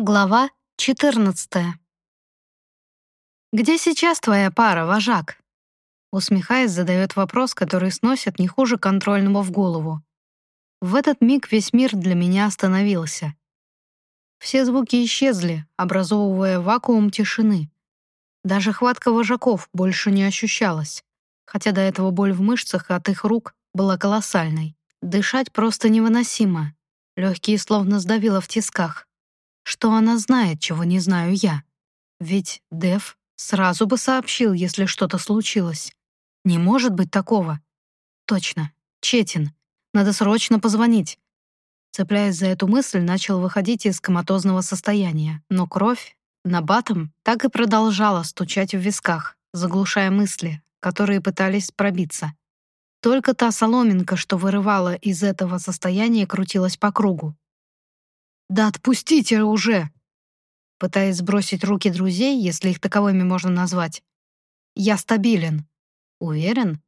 Глава 14 «Где сейчас твоя пара, вожак?» Усмехаясь, задает вопрос, который сносит не хуже контрольного в голову. В этот миг весь мир для меня остановился. Все звуки исчезли, образовывая вакуум тишины. Даже хватка вожаков больше не ощущалась, хотя до этого боль в мышцах от их рук была колоссальной. Дышать просто невыносимо. Легкие словно сдавило в тисках что она знает, чего не знаю я. Ведь Дев сразу бы сообщил, если что-то случилось. Не может быть такого. Точно, Четин. Надо срочно позвонить. Цепляясь за эту мысль, начал выходить из коматозного состояния, но кровь на батом так и продолжала стучать в висках, заглушая мысли, которые пытались пробиться. Только та соломинка, что вырывала из этого состояния, крутилась по кругу, «Да отпустите уже!» Пытаясь сбросить руки друзей, если их таковыми можно назвать. «Я стабилен». «Уверен?»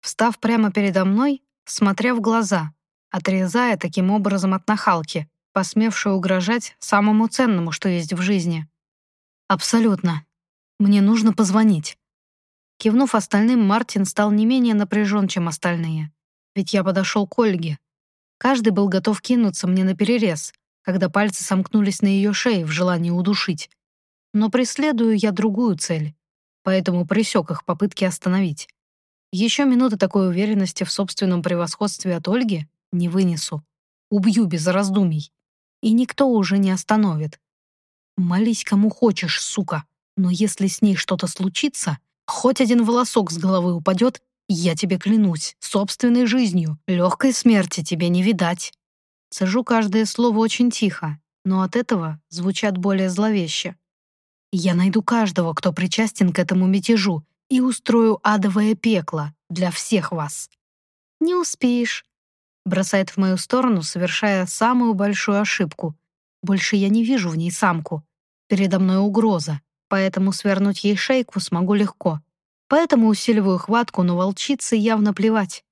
Встав прямо передо мной, смотря в глаза, отрезая таким образом от нахалки, посмевшей угрожать самому ценному, что есть в жизни. «Абсолютно. Мне нужно позвонить». Кивнув остальным, Мартин стал не менее напряжен, чем остальные. Ведь я подошел к Ольге. Каждый был готов кинуться мне на перерез, когда пальцы сомкнулись на ее шее в желании удушить. Но преследую я другую цель, поэтому пресек их попытки остановить. Еще минуты такой уверенности в собственном превосходстве от Ольги не вынесу. Убью без раздумий. И никто уже не остановит. Молись кому хочешь, сука, но если с ней что-то случится, хоть один волосок с головы упадет, я тебе клянусь, собственной жизнью, легкой смерти тебе не видать. Сажу каждое слово очень тихо, но от этого звучат более зловеще. Я найду каждого, кто причастен к этому мятежу, и устрою адовое пекло для всех вас. Не успеешь. Бросает в мою сторону, совершая самую большую ошибку. Больше я не вижу в ней самку. Передо мной угроза, поэтому свернуть ей шейку смогу легко. Поэтому усиливаю хватку, но волчице явно плевать.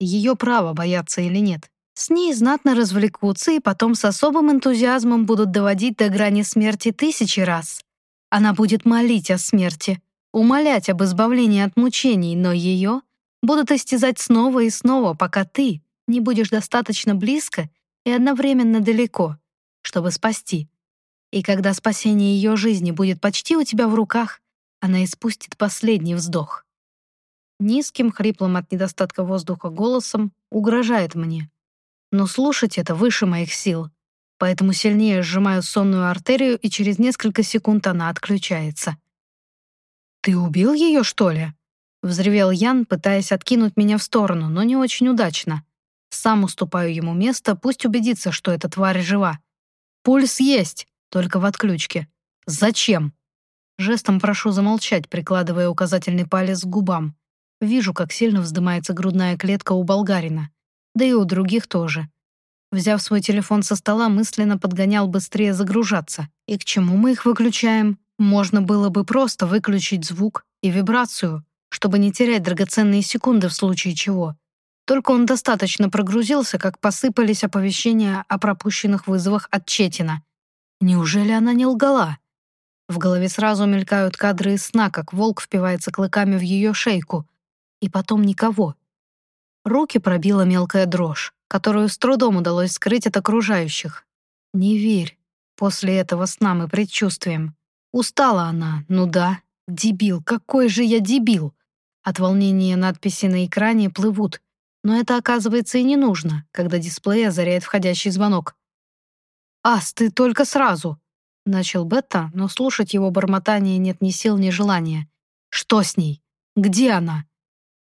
Ее право бояться или нет. С ней знатно развлекутся и потом с особым энтузиазмом будут доводить до грани смерти тысячи раз. Она будет молить о смерти, умолять об избавлении от мучений, но ее будут истязать снова и снова, пока ты не будешь достаточно близко и одновременно далеко, чтобы спасти. И когда спасение ее жизни будет почти у тебя в руках, она испустит последний вздох. Низким, хриплым от недостатка воздуха голосом угрожает мне, но слушать это выше моих сил, поэтому сильнее сжимаю сонную артерию, и через несколько секунд она отключается. «Ты убил ее, что ли?» — взревел Ян, пытаясь откинуть меня в сторону, но не очень удачно. Сам уступаю ему место, пусть убедится, что эта тварь жива. «Пульс есть, только в отключке. Зачем?» Жестом прошу замолчать, прикладывая указательный палец к губам. Вижу, как сильно вздымается грудная клетка у болгарина да и у других тоже. Взяв свой телефон со стола, мысленно подгонял быстрее загружаться. И к чему мы их выключаем? Можно было бы просто выключить звук и вибрацию, чтобы не терять драгоценные секунды в случае чего. Только он достаточно прогрузился, как посыпались оповещения о пропущенных вызовах от Четина. Неужели она не лгала? В голове сразу мелькают кадры из сна, как волк впивается клыками в ее шейку. И потом никого. Руки пробила мелкая дрожь, которую с трудом удалось скрыть от окружающих. «Не верь. После этого сна мы предчувствием. Устала она, ну да. Дебил, какой же я дебил!» От волнения надписи на экране плывут, но это оказывается и не нужно, когда дисплей озаряет входящий звонок. «Ас, ты только сразу!» — начал Бетта, но слушать его бормотание нет ни сил, ни желания. «Что с ней? Где она?»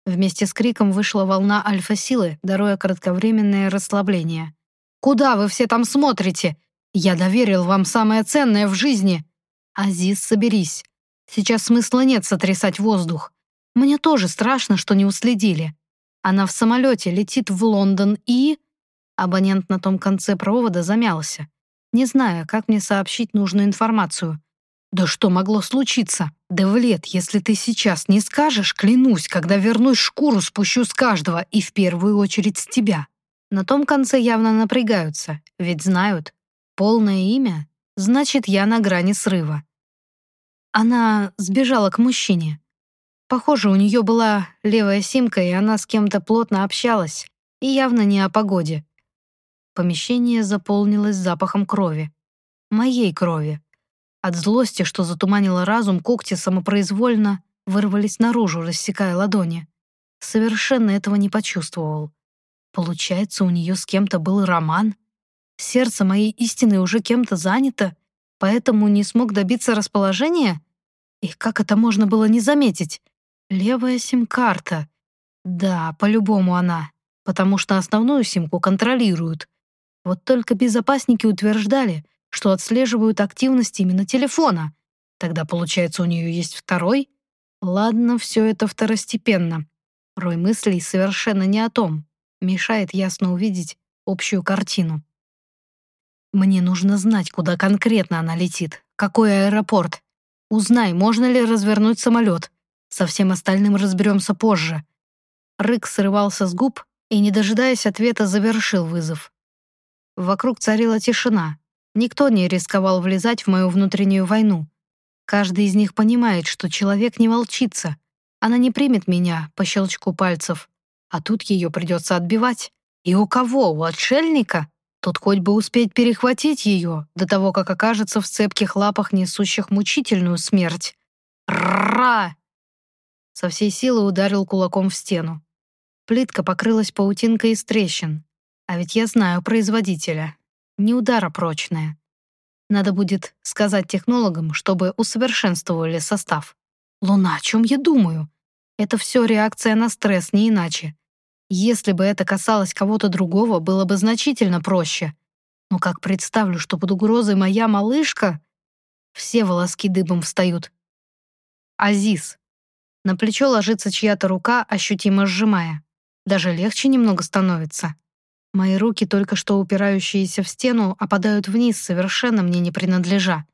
Вместе с криком вышла волна альфа-силы, даруя кратковременное расслабление. «Куда вы все там смотрите? Я доверил вам самое ценное в жизни!» «Азиз, соберись. Сейчас смысла нет сотрясать воздух. Мне тоже страшно, что не уследили. Она в самолете летит в Лондон и...» Абонент на том конце провода замялся, не зная, как мне сообщить нужную информацию. «Да что могло случиться? Девлет, если ты сейчас не скажешь, клянусь, когда вернусь, шкуру спущу с каждого и в первую очередь с тебя». На том конце явно напрягаются, ведь знают. Полное имя Значит, я на грани срыва. Она сбежала к мужчине. Похоже, у нее была левая симка, и она с кем-то плотно общалась, и явно не о погоде. Помещение заполнилось запахом крови. Моей крови. От злости, что затуманило разум, когти самопроизвольно вырвались наружу, рассекая ладони. Совершенно этого не почувствовал. Получается, у нее с кем-то был роман? Сердце моей истины уже кем-то занято, поэтому не смог добиться расположения? И как это можно было не заметить? Левая сим-карта. Да, по-любому она, потому что основную симку контролируют. Вот только безопасники утверждали, что отслеживают активность именно телефона. Тогда, получается, у нее есть второй? Ладно, все это второстепенно. Рой мыслей совершенно не о том. Мешает ясно увидеть общую картину. Мне нужно знать, куда конкретно она летит, какой аэропорт. Узнай, можно ли развернуть самолет. Со всем остальным разберемся позже. Рык срывался с губ и, не дожидаясь ответа, завершил вызов. Вокруг царила тишина. Никто не рисковал влезать в мою внутреннюю войну. Каждый из них понимает, что человек не волчится. Она не примет меня по щелчку пальцев. А тут ее придется отбивать. И у кого? У отшельника? Тут хоть бы успеть перехватить ее до того, как окажется в цепких лапах, несущих мучительную смерть. Ра! Со всей силы ударил кулаком в стену. Плитка покрылась паутинкой из трещин. А ведь я знаю производителя. Не удара. Надо будет сказать технологам, чтобы усовершенствовали состав. Луна, о чем я думаю? Это все реакция на стресс, не иначе. Если бы это касалось кого-то другого, было бы значительно проще. Но как представлю, что под угрозой моя малышка, все волоски дыбом встают. Азиз. На плечо ложится чья-то рука, ощутимо сжимая. Даже легче немного становится. Мои руки, только что упирающиеся в стену, опадают вниз, совершенно мне не принадлежа.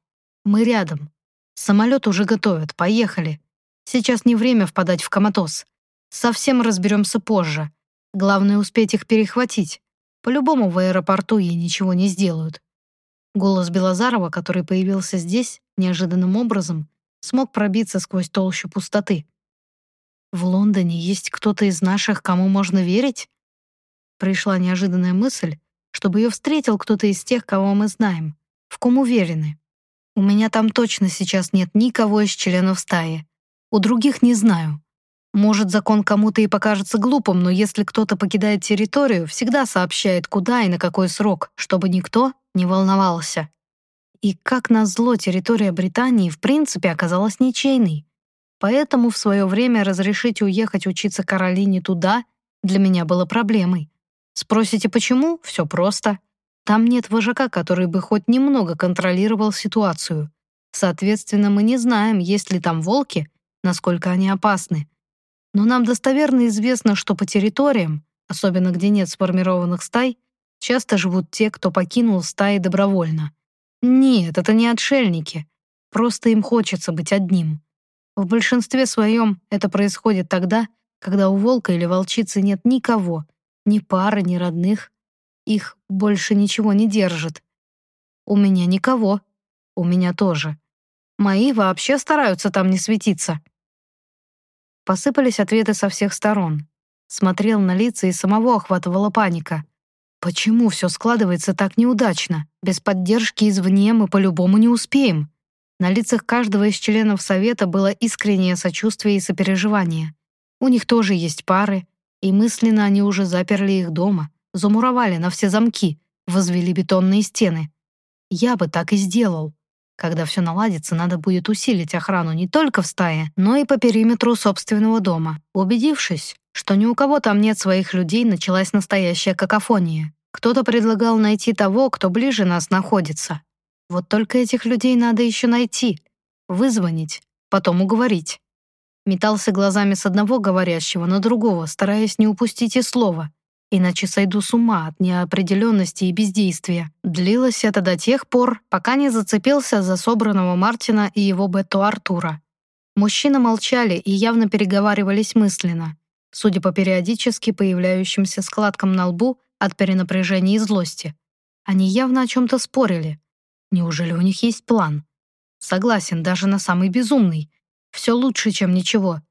Мы рядом. Самолет уже готовят, поехали. Сейчас не время впадать в коматоз. Совсем разберемся позже. Главное успеть их перехватить. По-любому в аэропорту ей ничего не сделают. Голос Белозарова, который появился здесь неожиданным образом, смог пробиться сквозь толщу пустоты. «В Лондоне есть кто-то из наших, кому можно верить?» Пришла неожиданная мысль, чтобы ее встретил кто-то из тех, кого мы знаем, в ком уверены. У меня там точно сейчас нет никого из членов стаи. У других не знаю. Может, закон кому-то и покажется глупым, но если кто-то покидает территорию, всегда сообщает, куда и на какой срок, чтобы никто не волновался. И как назло, территория Британии в принципе оказалась ничейной. Поэтому в свое время разрешить уехать учиться Каролине туда для меня было проблемой. Спросите, почему? Все просто. Там нет вожака, который бы хоть немного контролировал ситуацию. Соответственно, мы не знаем, есть ли там волки, насколько они опасны, но нам достоверно известно, что по территориям, особенно где нет сформированных стай, часто живут те, кто покинул стаи добровольно. Нет, это не отшельники. Просто им хочется быть одним. В большинстве своем это происходит тогда, когда у волка или волчицы нет никого, ни пары, ни родных. Их больше ничего не держит. У меня никого. У меня тоже. Мои вообще стараются там не светиться. Посыпались ответы со всех сторон. Смотрел на лица и самого охватывала паника. Почему все складывается так неудачно? Без поддержки извне мы по-любому не успеем. На лицах каждого из членов совета было искреннее сочувствие и сопереживание. У них тоже есть пары, и мысленно они уже заперли их дома, замуровали на все замки, возвели бетонные стены. Я бы так и сделал. Когда все наладится, надо будет усилить охрану не только в стае, но и по периметру собственного дома. Убедившись, что ни у кого там нет своих людей, началась настоящая какофония. Кто-то предлагал найти того, кто ближе нас находится. Вот только этих людей надо еще найти, вызвонить, потом уговорить. Метался глазами с одного говорящего на другого, стараясь не упустить и слова иначе сойду с ума от неопределенности и бездействия. Длилось это до тех пор, пока не зацепился за собранного Мартина и его Бету Артура. Мужчины молчали и явно переговаривались мысленно, судя по периодически появляющимся складкам на лбу от перенапряжения и злости. Они явно о чем-то спорили. Неужели у них есть план? Согласен, даже на самый безумный. Все лучше, чем ничего.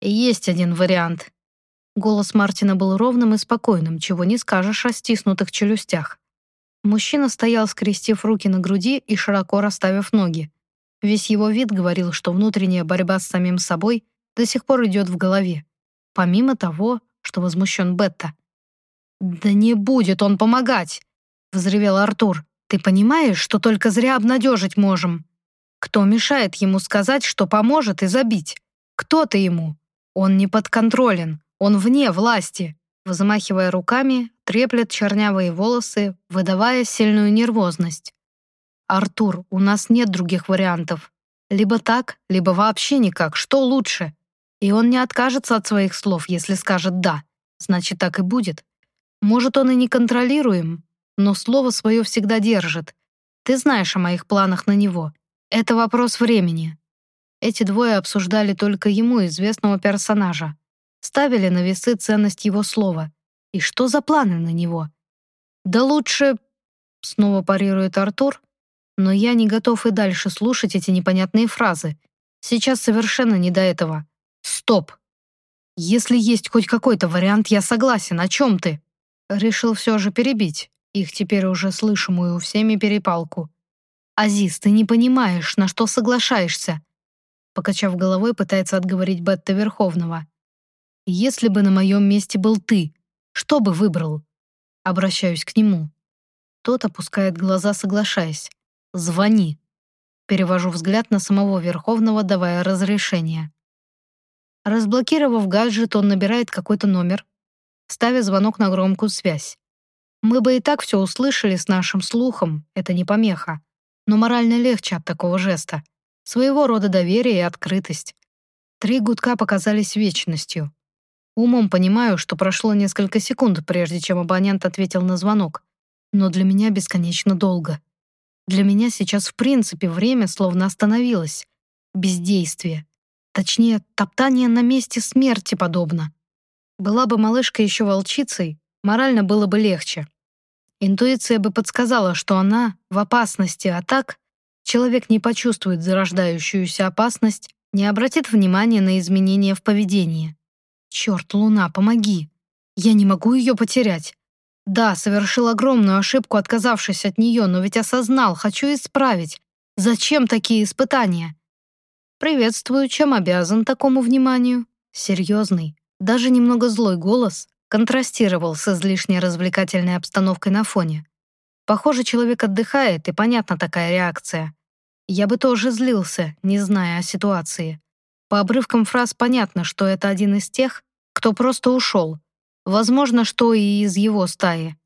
Есть один вариант. Голос Мартина был ровным и спокойным, чего не скажешь о стиснутых челюстях. Мужчина стоял, скрестив руки на груди и широко расставив ноги. Весь его вид говорил, что внутренняя борьба с самим собой до сих пор идет в голове. Помимо того, что возмущен Бетта. «Да не будет он помогать!» — взревел Артур. «Ты понимаешь, что только зря обнадежить можем? Кто мешает ему сказать, что поможет и забить? Кто ты ему? Он не подконтролен, он вне власти!» Взмахивая руками, треплет чернявые волосы, выдавая сильную нервозность. «Артур, у нас нет других вариантов. Либо так, либо вообще никак. Что лучше?» И он не откажется от своих слов, если скажет «да». Значит, так и будет. Может, он и не контролируем, но слово свое всегда держит. Ты знаешь о моих планах на него. Это вопрос времени. Эти двое обсуждали только ему известного персонажа. Ставили на весы ценность его слова. И что за планы на него? Да лучше... Снова парирует Артур, но я не готов и дальше слушать эти непонятные фразы. Сейчас совершенно не до этого. Стоп! Если есть хоть какой-то вариант, я согласен. О чем ты? Решил все же перебить их теперь уже слышимую всеми перепалку. «Азиз, ты не понимаешь, на что соглашаешься?» Покачав головой, пытается отговорить Бетта Верховного. «Если бы на моем месте был ты, что бы выбрал?» Обращаюсь к нему. Тот опускает глаза, соглашаясь. «Звони». Перевожу взгляд на самого Верховного, давая разрешение. Разблокировав гаджет, он набирает какой-то номер, ставя звонок на громкую связь. Мы бы и так все услышали с нашим слухом, это не помеха. Но морально легче от такого жеста. Своего рода доверие и открытость. Три гудка показались вечностью. Умом понимаю, что прошло несколько секунд, прежде чем абонент ответил на звонок. Но для меня бесконечно долго. Для меня сейчас в принципе время словно остановилось. Бездействие. Точнее, топтание на месте смерти подобно. Была бы малышка еще волчицей, морально было бы легче. Интуиция бы подсказала, что она в опасности, а так человек не почувствует зарождающуюся опасность, не обратит внимания на изменения в поведении. Черт, Луна, помоги. Я не могу ее потерять. Да, совершил огромную ошибку, отказавшись от нее, но ведь осознал, хочу исправить. Зачем такие испытания? «Приветствую, чем обязан такому вниманию?» Серьезный, даже немного злой голос контрастировал с излишне развлекательной обстановкой на фоне. Похоже, человек отдыхает, и понятна такая реакция. Я бы тоже злился, не зная о ситуации. По обрывкам фраз понятно, что это один из тех, кто просто ушел. Возможно, что и из его стаи.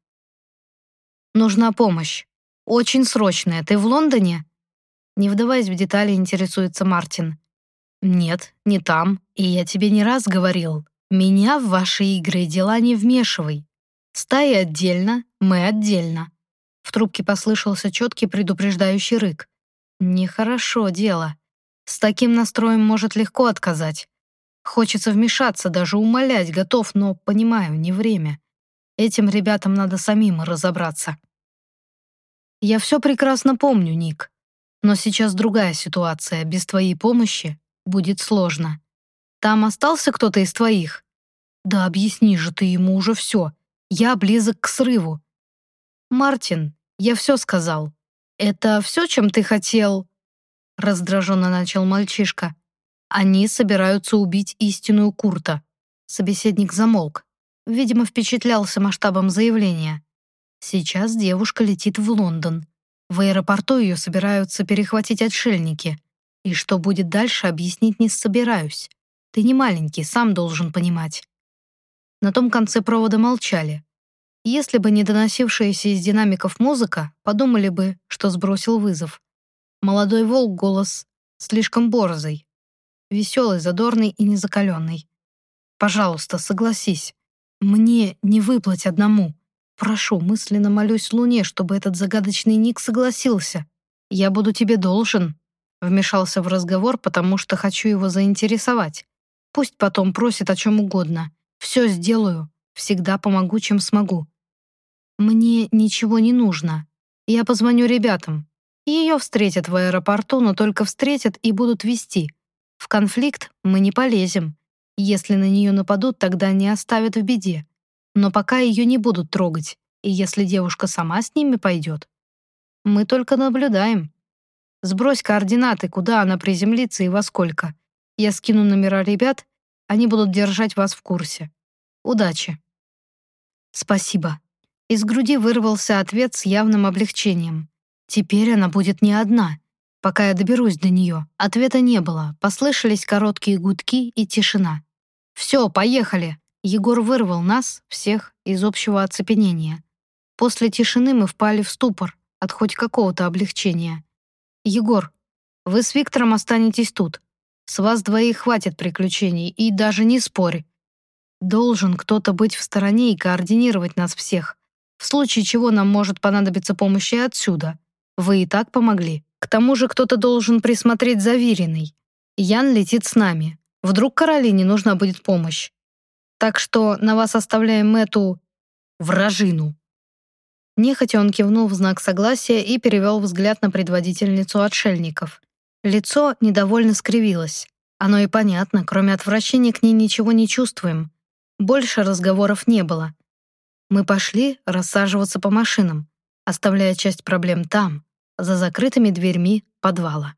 Нужна помощь. Очень срочная. Ты в Лондоне? Не вдаваясь в детали, интересуется Мартин. «Нет, не там, и я тебе не раз говорил. Меня в ваши игры и дела не вмешивай. Стаи отдельно, мы отдельно». В трубке послышался четкий предупреждающий рык. «Нехорошо дело. С таким настроем может легко отказать. Хочется вмешаться, даже умолять готов, но, понимаю, не время. Этим ребятам надо самим разобраться». «Я все прекрасно помню, Ник. Но сейчас другая ситуация. Без твоей помощи будет сложно. Там остался кто-то из твоих? Да объясни же ты ему уже все. Я близок к срыву. Мартин, я все сказал. Это все, чем ты хотел? Раздраженно начал мальчишка. Они собираются убить истинную Курта. Собеседник замолк. Видимо, впечатлялся масштабом заявления. Сейчас девушка летит в Лондон. В аэропорту ее собираются перехватить отшельники. И что будет дальше, объяснить не собираюсь. Ты не маленький, сам должен понимать. На том конце провода молчали. Если бы не доносившаяся из динамиков музыка, подумали бы, что сбросил вызов. Молодой волк голос слишком борзый. Веселый, задорный и незакаленный. Пожалуйста, согласись. Мне не выплыть одному. Прошу, мысленно молюсь Луне, чтобы этот загадочный Ник согласился. Я буду тебе должен. Вмешался в разговор, потому что хочу его заинтересовать. Пусть потом просит о чем угодно. Все сделаю. Всегда помогу, чем смогу. Мне ничего не нужно. Я позвоню ребятам. Ее встретят в аэропорту, но только встретят и будут вести. В конфликт мы не полезем. Если на нее нападут, тогда не оставят в беде. Но пока ее не будут трогать, и если девушка сама с ними пойдет, мы только наблюдаем. Сбрось координаты, куда она приземлится и во сколько. Я скину номера ребят, они будут держать вас в курсе. Удачи. Спасибо. Из груди вырвался ответ с явным облегчением. Теперь она будет не одна. Пока я доберусь до нее, ответа не было, послышались короткие гудки и тишина. «Все, поехали!» Егор вырвал нас, всех, из общего оцепенения. После тишины мы впали в ступор от хоть какого-то облегчения. «Егор, вы с Виктором останетесь тут. С вас двоих хватит приключений, и даже не спорь. Должен кто-то быть в стороне и координировать нас всех. В случае чего нам может понадобиться помощь и отсюда. Вы и так помогли. К тому же кто-то должен присмотреть за Вириной. Ян летит с нами. Вдруг Каролине нужна будет помощь. Так что на вас оставляем эту... вражину». Нехотя он кивнул в знак согласия и перевел взгляд на предводительницу отшельников. Лицо недовольно скривилось. Оно и понятно, кроме отвращения к ней ничего не чувствуем. Больше разговоров не было. Мы пошли рассаживаться по машинам, оставляя часть проблем там, за закрытыми дверьми подвала.